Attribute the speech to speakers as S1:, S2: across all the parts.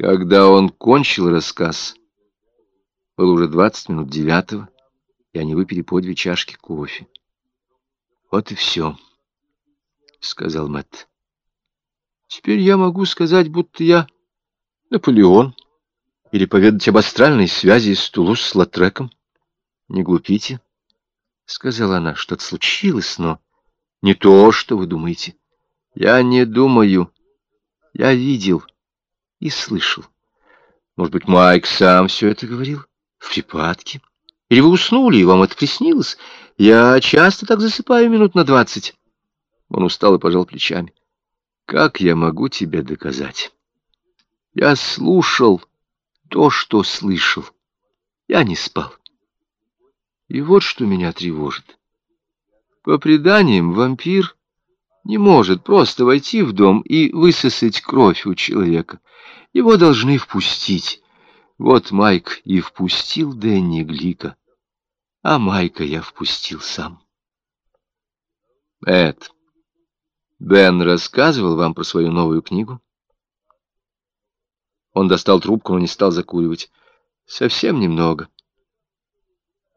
S1: Когда он кончил рассказ, было уже двадцать минут девятого, и они выпили по две чашки кофе. «Вот и все», — сказал Мэтт. «Теперь я могу сказать, будто я Наполеон, или поведать об астральной связи с Тулус с Латреком. Не глупите», — сказала она, — «что-то случилось, но не то, что вы думаете. Я не думаю. Я видел и слышал. Может быть, Майк сам все это говорил? В припадке? Или вы уснули, и вам это приснилось? Я часто так засыпаю минут на двадцать. Он устал и пожал плечами. Как я могу тебе доказать? Я слушал то, что слышал. Я не спал. И вот что меня тревожит. По преданиям, вампир не может просто войти в дом и высосать кровь у человека. Его должны впустить. Вот Майк и впустил Дэнни Глика, а Майка я впустил сам. Эд, Бен рассказывал вам про свою новую книгу? Он достал трубку, но не стал закуривать. Совсем немного.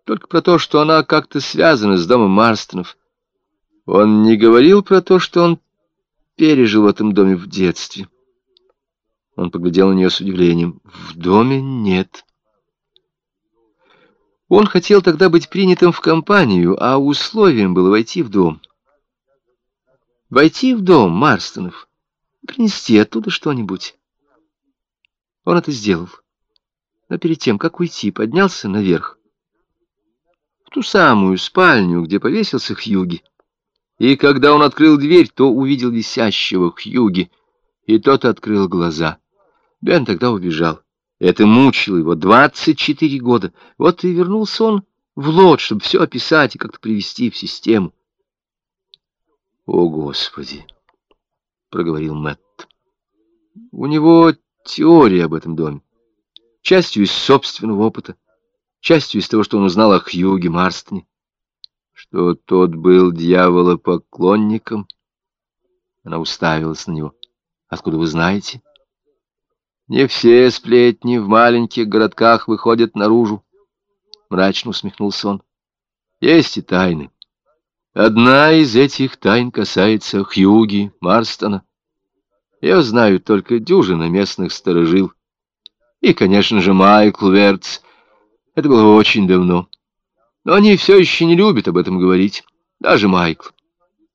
S1: Только про то, что она как-то связана с домом Марстонов. Он не говорил про то, что он пережил в этом доме в детстве. Он поглядел на нее с удивлением. В доме нет. Он хотел тогда быть принятым в компанию, а условием было войти в дом. Войти в дом Марстонов, принести оттуда что-нибудь. Он это сделал. Но перед тем, как уйти, поднялся наверх. В ту самую спальню, где повесился Хьюги. И когда он открыл дверь, то увидел висящего Хьюги, и тот открыл глаза — Бен тогда убежал. Это мучило его 24 года. Вот и вернулся он в лот, чтобы все описать и как-то привести в систему. «О, Господи!» — проговорил Мэтт. «У него теория об этом доме. Частью из собственного опыта, частью из того, что он узнал о Хьюге Марстоне. Что тот был дьяволопоклонником». Она уставилась на него. «Откуда вы знаете?» Не все сплетни в маленьких городках выходят наружу. Мрачно усмехнулся он. Есть и тайны. Одна из этих тайн касается Хьюги Марстона. Я знаю только дюжина местных сторожил. И, конечно же, Майкл Верц. Это было очень давно. Но они все еще не любят об этом говорить. Даже Майкл.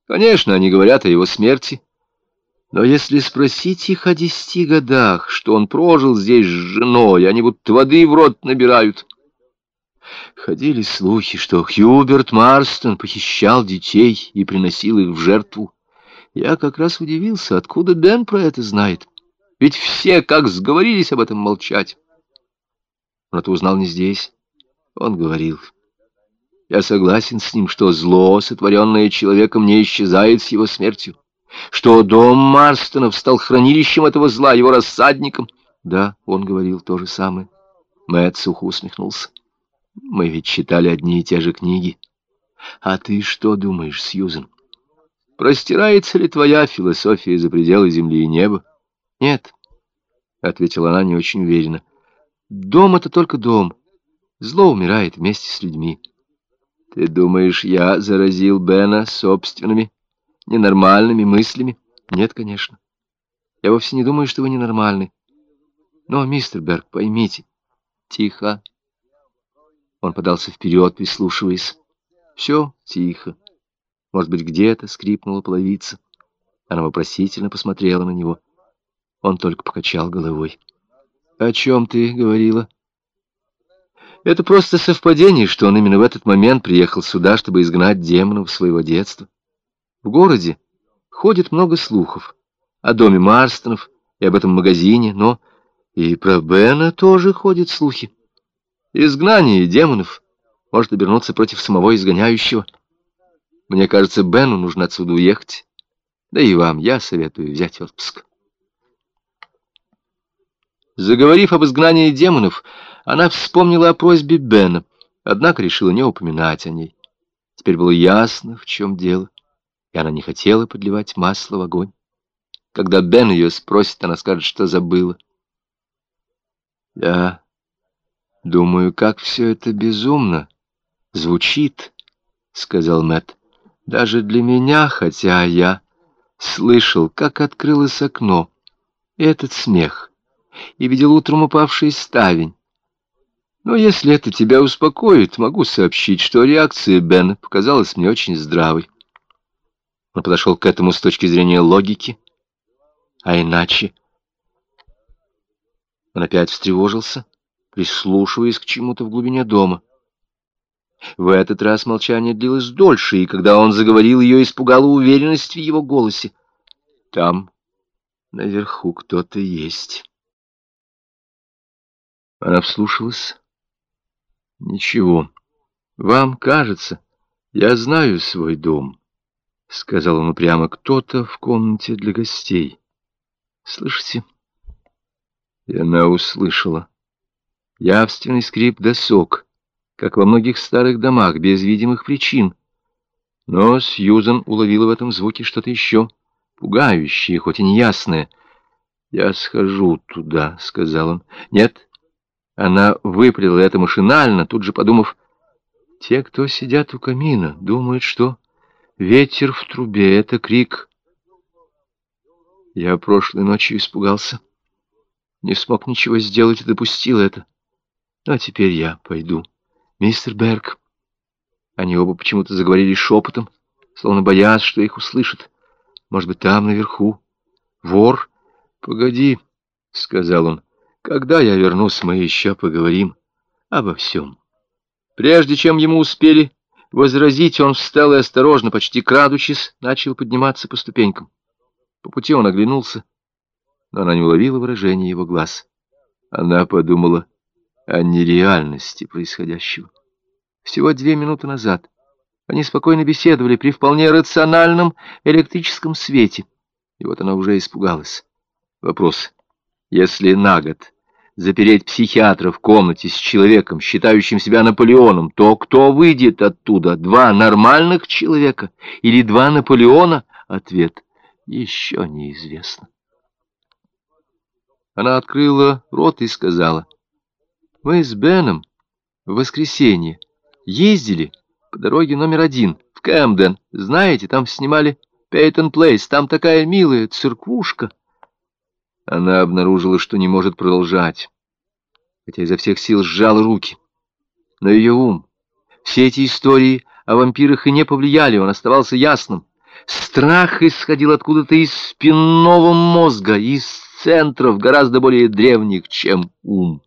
S1: Конечно, они говорят о его смерти. Но если спросить их о десяти годах, что он прожил здесь с женой, они будто воды в рот набирают. Ходили слухи, что Хьюберт Марстон похищал детей и приносил их в жертву. Я как раз удивился, откуда Дэн про это знает. Ведь все как сговорились об этом молчать. Он это узнал не здесь. Он говорил. Я согласен с ним, что зло, сотворенное человеком, не исчезает с его смертью что дом Марстонов стал хранилищем этого зла, его рассадником. Да, он говорил то же самое. Мэтт сухо усмехнулся. Мы ведь читали одни и те же книги. А ты что думаешь, Сьюзен? Простирается ли твоя философия за пределы земли и неба? Нет, — ответила она не очень уверенно. Дом — это только дом. Зло умирает вместе с людьми. Ты думаешь, я заразил Бена собственными ненормальными мыслями? Нет, конечно. Я вовсе не думаю, что вы ненормальны. Но, мистер Берг, поймите. Тихо. Он подался вперед, прислушиваясь. Все тихо. Может быть, где-то скрипнула половица. Она вопросительно посмотрела на него. Он только покачал головой. «О чем ты говорила?» «Это просто совпадение, что он именно в этот момент приехал сюда, чтобы изгнать демонов своего детства. В городе ходит много слухов о доме Марстонов и об этом магазине, но и про Бена тоже ходят слухи. Изгнание демонов может обернуться против самого изгоняющего. Мне кажется, Бену нужно отсюда уехать. Да и вам я советую взять отпуск. Заговорив об изгнании демонов, она вспомнила о просьбе Бена, однако решила не упоминать о ней. Теперь было ясно, в чем дело и она не хотела подливать масло в огонь. Когда Бен ее спросит, она скажет, что забыла. Я думаю, как все это безумно звучит, сказал Мэт. Даже для меня, хотя я слышал, как открылось окно, и этот смех, и видел утром упавший ставень. Но если это тебя успокоит, могу сообщить, что реакция Бена показалась мне очень здравой. Он подошел к этому с точки зрения логики, а иначе... Он опять встревожился, прислушиваясь к чему-то в глубине дома. В этот раз молчание длилось дольше, и когда он заговорил, ее испугала уверенность в его голосе. «Там, наверху, кто-то есть». Она вслушалась. «Ничего. Вам кажется, я знаю свой дом», — сказал он упрямо. «Кто-то в комнате для гостей. Слышите?» И она услышала. Явственный скрип досок, как во многих старых домах, без видимых причин. Но Сьюзан уловила в этом звуке что-то еще пугающее, хоть и неясное. «Я схожу туда», — сказал он. «Нет». Она выпалила это машинально, тут же подумав, «Те, кто сидят у камина, думают, что ветер в трубе — это крик». Я прошлой ночью испугался. Не смог ничего сделать и допустил это. А теперь я пойду. Мистер Берг. Они оба почему-то заговорили шепотом, словно боясь, что их услышат. Может быть, там, наверху. Вор? Погоди, — сказал он. Когда я вернусь, мы еще поговорим обо всем. Прежде чем ему успели возразить, он встал и осторожно, почти крадучись, начал подниматься по ступенькам. По пути он оглянулся но она не уловила выражения его глаз. Она подумала о нереальности происходящего. Всего две минуты назад они спокойно беседовали при вполне рациональном электрическом свете. И вот она уже испугалась. Вопрос. Если на год запереть психиатра в комнате с человеком, считающим себя Наполеоном, то кто выйдет оттуда? Два нормальных человека или два Наполеона? Ответ еще неизвестно. Она открыла рот и сказала, «Мы с Беном в воскресенье ездили по дороге номер один в Кэмден. Знаете, там снимали Пейтон Плейс, там такая милая церквушка». Она обнаружила, что не может продолжать, хотя изо всех сил сжала руки. Но ее ум, все эти истории о вампирах и не повлияли, он оставался ясным. Страх исходил откуда-то из спинного мозга, из центров, гораздо более древних, чем ум.